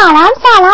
萨兰萨兰